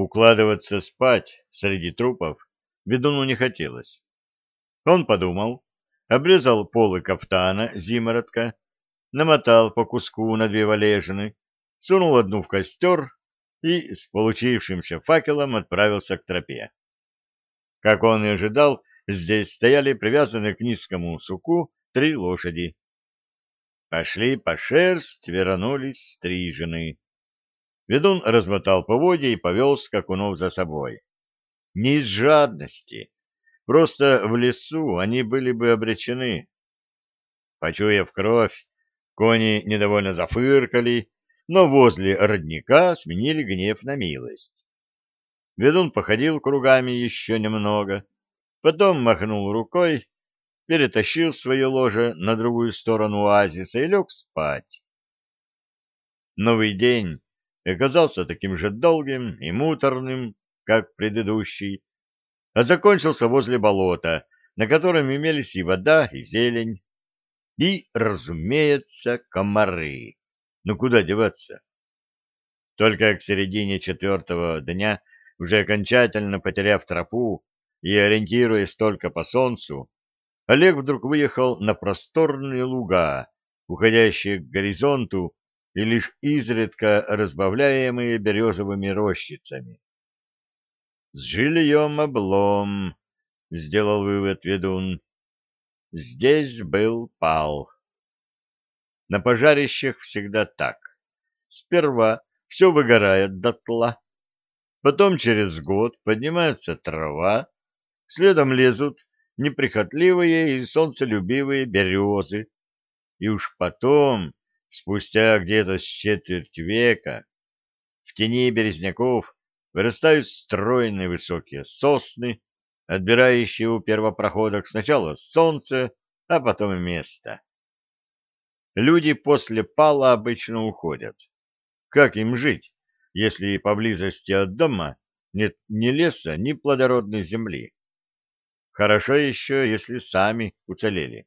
Укладываться спать среди трупов ведуну не хотелось. Он подумал, обрезал полы кафтана зимородка, намотал по куску на две валежины, сунул одну в костер и с получившимся факелом отправился к тропе. Как он и ожидал, здесь стояли привязанные к низкому суку три лошади. Пошли по шерсть, вернулись стрижены. Ведун размотал поводья и повел скакунов за собой. Не из жадности, просто в лесу они были бы обречены. Почуяв кровь, кони недовольно зафыркали, но возле родника сменили гнев на милость. Ведун походил кругами еще немного, потом махнул рукой, перетащил свое ложе на другую сторону оазиса и лег спать. Новый день оказался таким же долгим и муторным, как предыдущий, а закончился возле болота, на котором имелись и вода, и зелень, и, разумеется, комары. Ну куда деваться? Только к середине четвертого дня, уже окончательно потеряв тропу и ориентируясь только по солнцу, Олег вдруг выехал на просторные луга, уходящие к горизонту и лишь изредка разбавляемые березовыми рощицами. «С жильем облом», — сделал вывод ведун. «Здесь был пал». На пожарищах всегда так. Сперва все выгорает дотла, потом через год поднимается трава, следом лезут неприхотливые и солнцелюбивые березы, и уж потом Спустя где-то с четверть века в тени березняков вырастают стройные высокие сосны, отбирающие у первопроходок сначала солнце, а потом место. Люди после пала обычно уходят. Как им жить, если поблизости от дома нет ни леса, ни плодородной земли? Хорошо еще, если сами уцелели.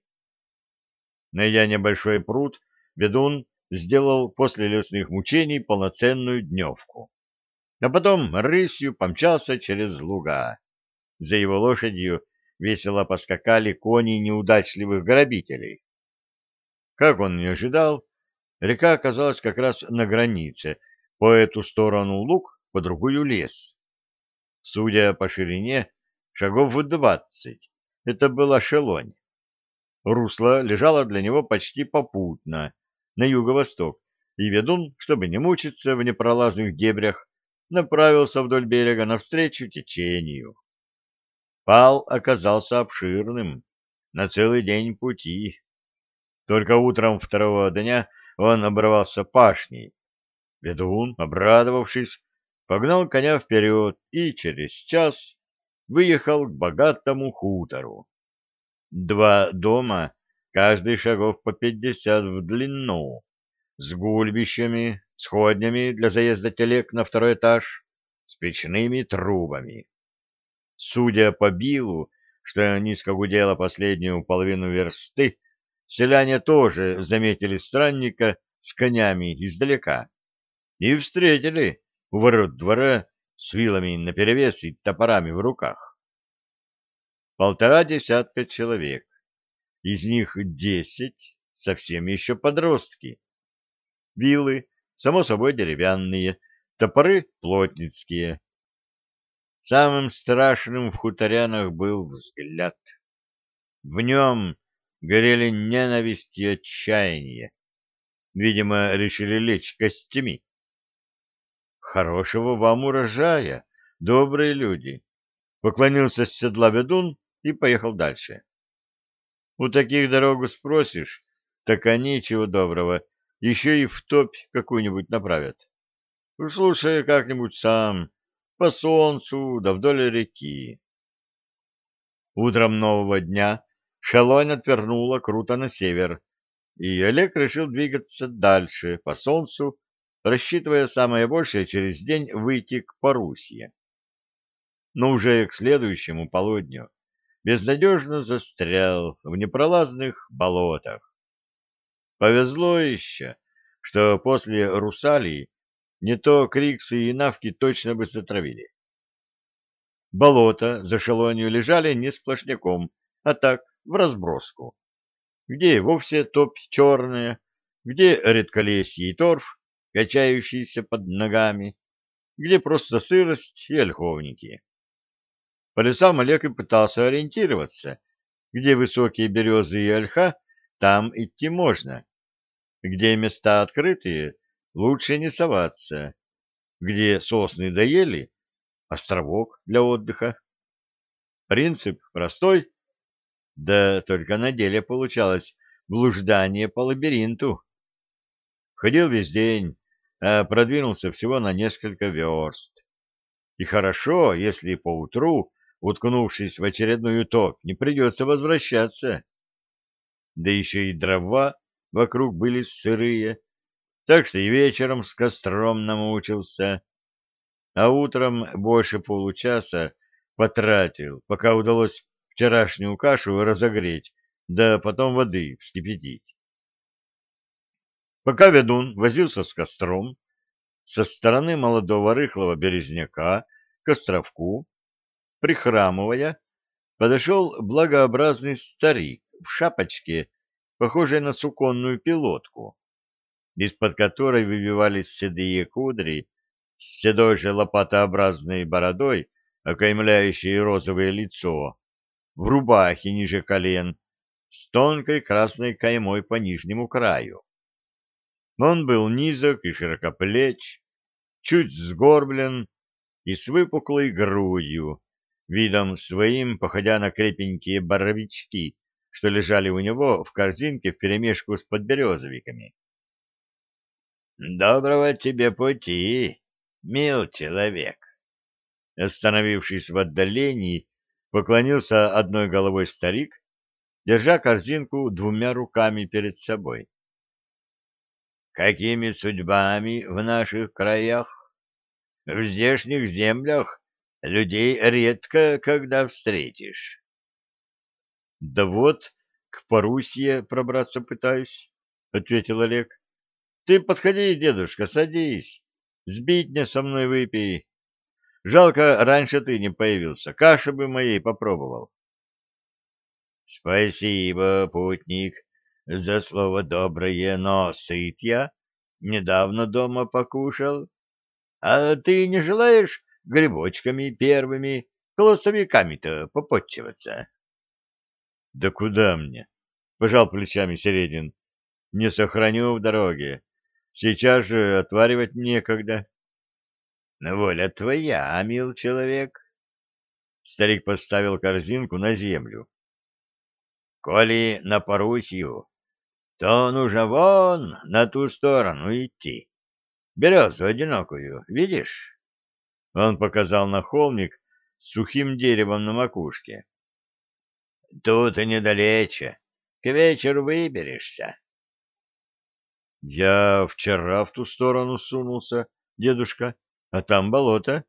Найдя небольшой пруд, ведун сделал после лесных мучений полноценную дневку. А потом рысью помчался через луга. За его лошадью весело поскакали кони неудачливых грабителей. Как он не ожидал, река оказалась как раз на границе, по эту сторону луг, по другую лес. Судя по ширине, шагов в двадцать, это была шелонь. Русло лежало для него почти попутно, на юго-восток, и ведун, чтобы не мучиться в непролазных дебрях, направился вдоль берега навстречу течению. Пал оказался обширным, на целый день пути. Только утром второго дня он оборвался пашней. Ведун, обрадовавшись, погнал коня вперед и через час выехал к богатому хутору. Два дома каждый шагов по пятьдесят в длину, с гульбищами, сходнями для заезда телег на второй этаж, с печными трубами. Судя по билу, что низко гудело последнюю половину версты, селяне тоже заметили странника с конями издалека и встретили у ворот двора с вилами наперевес и топорами в руках. Полтора десятка человек из них десять совсем еще подростки. Вилы, само собой, деревянные, топоры плотницкие. Самым страшным в хуторянах был взгляд. В нем горели ненависть и отчаяние. Видимо, решили лечь костями. Хорошего вам урожая, добрые люди! Поклонился с седла ведун и поехал дальше. У таких дорогу спросишь, так они, чего доброго, еще и в топь какую-нибудь направят. Слушай как-нибудь сам, по солнцу да вдоль реки. Утром нового дня шалонь отвернула круто на север, и Олег решил двигаться дальше, по солнцу, рассчитывая самое большее через день выйти к Парусье. Но уже к следующему полудню безнадежно застрял в непролазных болотах. Повезло еще, что после Русалии Не то криксы и навки точно бы затравили. Болота за шелонью лежали не сплошняком, а так, в разброску. Где вовсе топь черная, где редколесье и торф, качающиеся под ногами, где просто сырость и ольховники. По лесам Олег и пытался ориентироваться. Где высокие березы и ольха, там идти можно. Где места открытые, лучше не соваться. Где сосны доели, островок для отдыха. Принцип простой, да только на деле получалось блуждание по лабиринту. Ходил весь день, а продвинулся всего на несколько верст. И хорошо, если поутру уткнувшись в очередную топь, придется возвращаться. Да еще и дрова вокруг были сырые, так что и вечером с костром намучился, а утром больше получаса потратил, пока удалось вчерашнюю кашу разогреть, да потом воды вскипятить. Пока ведун возился с костром, со стороны молодого рыхлого березняка к островку прихрамывая, подошел благообразный старик в шапочке, похожей на суконную пилотку, из-под которой выбивались седые кудри с седой же лопатообразной бородой, окаймляющей розовое лицо, в рубахе ниже колен, с тонкой красной каймой по нижнему краю. Он был низок и широкоплеч, чуть сгорблен и с выпуклой грудью, видом своим, походя на крепенькие боровички, что лежали у него в корзинке вперемешку с подберезовиками. «Доброго тебе пути, мил человек!» Остановившись в отдалении, поклонился одной головой старик, держа корзинку двумя руками перед собой. «Какими судьбами в наших краях? В здешних землях Людей редко когда встретишь. — Да вот, к Парусье пробраться пытаюсь, — ответил Олег. — Ты подходи, дедушка, садись. Сбитня со мной выпей. Жалко, раньше ты не появился. Каши бы моей попробовал. — Спасибо, путник, за слово доброе, но сыт я. Недавно дома покушал. А ты не желаешь грибочками первыми, колосовиками-то попотчеваться. — Да куда мне? — пожал плечами Середин. — Не сохраню в дороге. Сейчас же отваривать некогда. — Воля твоя, мил человек. Старик поставил корзинку на землю. — Коли на Парусью, то нужно вон на ту сторону идти. Березу одинокую, видишь? Он показал на холмик с сухим деревом на макушке. — Тут и недалече. К вечеру выберешься. — Я вчера в ту сторону сунулся, дедушка, а там болото.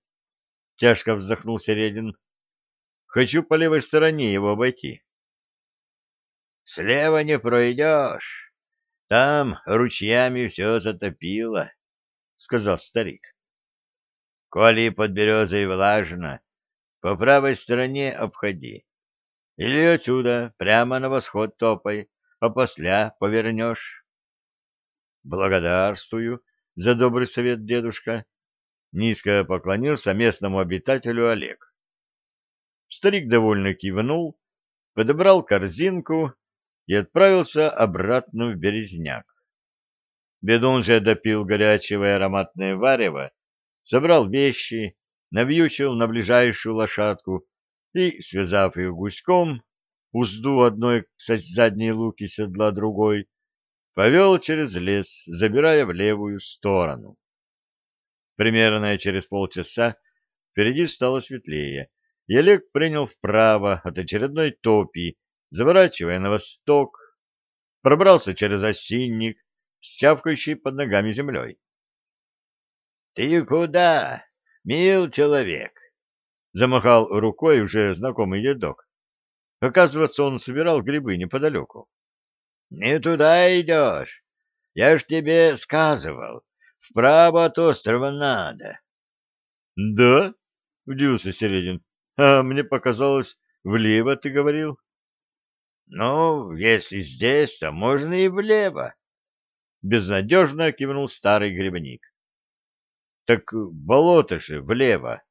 Тяжко вздохнул Середин. — Хочу по левой стороне его обойти. — Слева не пройдешь. Там ручьями все затопило, — сказал старик. Коли под березой влажно, по правой стороне обходи. Или отсюда прямо на восход топай, а после повернешь. Благодарствую за добрый совет, дедушка. Низко поклонился местному обитателю Олег. Старик довольно кивнул, подобрал корзинку и отправился обратно в березняк. Бедун же допил горячего и ароматное варево, собрал вещи, навьючил на ближайшую лошадку и, связав их гуськом, узду одной к задней луки седла другой, повел через лес, забирая в левую сторону. Примерно через полчаса впереди стало светлее, и Олег принял вправо от очередной топи, заворачивая на восток, пробрался через осинник с чавкающей под ногами землей. — Ты куда, мил человек? — замахал рукой уже знакомый дедок. Оказывается, он собирал грибы неподалеку. — Не туда идешь. Я ж тебе сказывал, вправо от острова надо. — Да? — удивился Середин. — А мне показалось, влево ты говорил. — Ну, если здесь, то можно и влево. Безнадежно кивнул старый грибник. — Так болото же влево.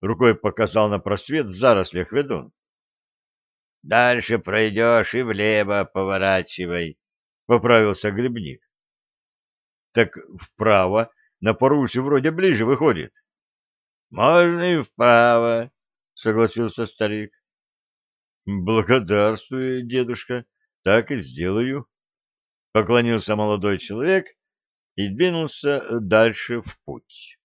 Рукой показал на просвет в зарослях ведун. — Дальше пройдешь и влево поворачивай, — поправился грибник. — Так вправо на поруче вроде ближе выходит. — Можно и вправо, — согласился старик. — Благодарствую, дедушка, так и сделаю. Поклонился молодой человек и двинулся дальше в путь.